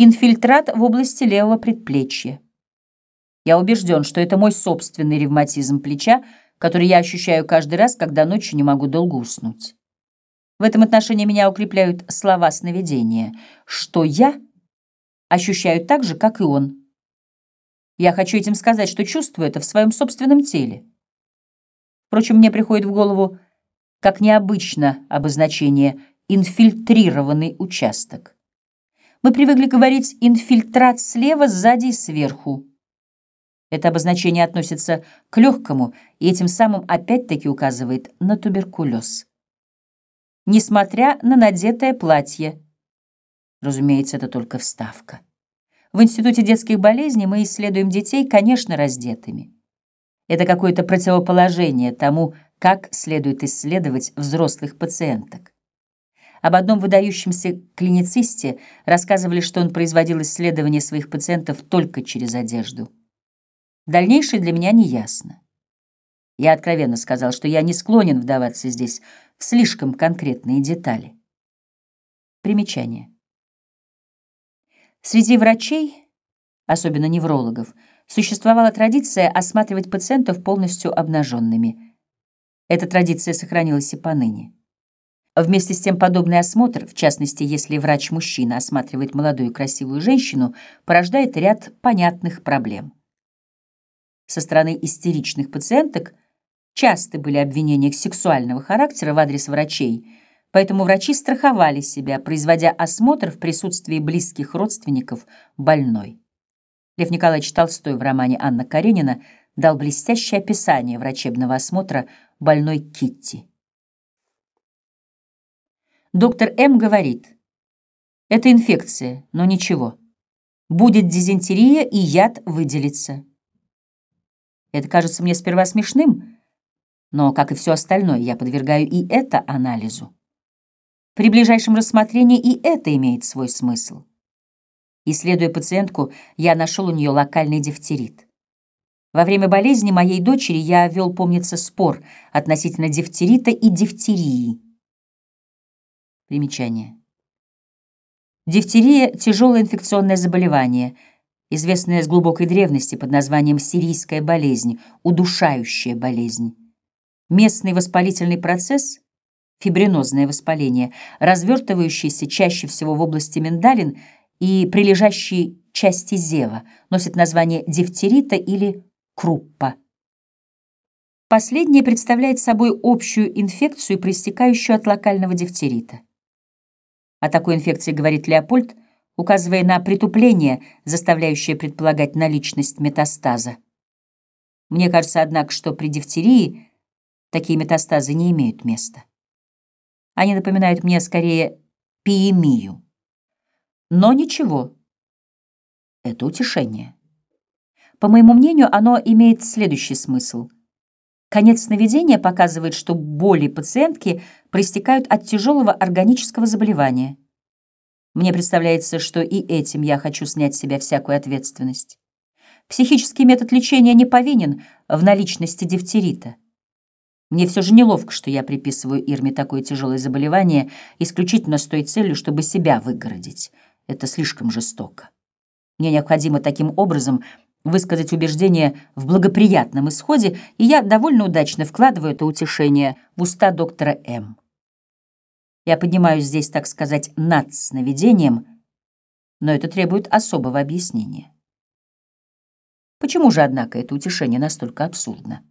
Инфильтрат в области левого предплечья. Я убежден, что это мой собственный ревматизм плеча, который я ощущаю каждый раз, когда ночью не могу долго уснуть. В этом отношении меня укрепляют слова сновидения, что я ощущаю так же, как и он. Я хочу этим сказать, что чувствую это в своем собственном теле. Впрочем, мне приходит в голову, как необычно обозначение «инфильтрированный участок». Мы привыкли говорить «инфильтрат слева, сзади и сверху». Это обозначение относится к легкому и этим самым опять-таки указывает на туберкулез. Несмотря на надетое платье. Разумеется, это только вставка. В Институте детских болезней мы исследуем детей, конечно, раздетыми. Это какое-то противоположение тому, как следует исследовать взрослых пациенток. Об одном выдающемся клиницисте рассказывали, что он производил исследования своих пациентов только через одежду. Дальнейшее для меня не ясно. Я откровенно сказал, что я не склонен вдаваться здесь в слишком конкретные детали. Примечание. Среди врачей, особенно неврологов, существовала традиция осматривать пациентов полностью обнаженными. Эта традиция сохранилась и поныне. Вместе с тем подобный осмотр, в частности, если врач-мужчина осматривает молодую красивую женщину, порождает ряд понятных проблем. Со стороны истеричных пациенток часто были обвинения сексуального характера в адрес врачей, поэтому врачи страховали себя, производя осмотр в присутствии близких родственников больной. Лев Николаевич Толстой в романе «Анна Каренина» дал блестящее описание врачебного осмотра больной Китти. Доктор М. говорит, это инфекция, но ничего. Будет дизентерия, и яд выделится. Это кажется мне сперва смешным, но, как и все остальное, я подвергаю и это анализу. При ближайшем рассмотрении и это имеет свой смысл. Исследуя пациентку, я нашел у нее локальный дифтерит. Во время болезни моей дочери я вел, помнится, спор относительно дифтерита и дифтерии. Примечание. Дифтерия – тяжелое инфекционное заболевание, известное с глубокой древности под названием сирийская болезнь, удушающая болезнь. Местный воспалительный процесс – фибринозное воспаление, развертывающийся чаще всего в области миндалин и прилежащей части зева, носит название дифтерита или круппа. Последнее представляет собой общую инфекцию, проистекающую от локального дифтерита. О такой инфекции говорит Леопольд, указывая на притупление, заставляющее предполагать наличность метастаза. Мне кажется, однако, что при дифтерии такие метастазы не имеют места. Они напоминают мне скорее пиемию. Но ничего, это утешение. По моему мнению, оно имеет следующий смысл — Конец сновидения показывает, что боли пациентки проистекают от тяжелого органического заболевания. Мне представляется, что и этим я хочу снять с себя всякую ответственность. Психический метод лечения не повинен в наличности дифтерита. Мне все же неловко, что я приписываю Ирме такое тяжелое заболевание исключительно с той целью, чтобы себя выгородить. Это слишком жестоко. Мне необходимо таким образом высказать убеждение в благоприятном исходе, и я довольно удачно вкладываю это утешение в уста доктора М. Я поднимаюсь здесь, так сказать, над сновидением, но это требует особого объяснения. Почему же, однако, это утешение настолько абсурдно?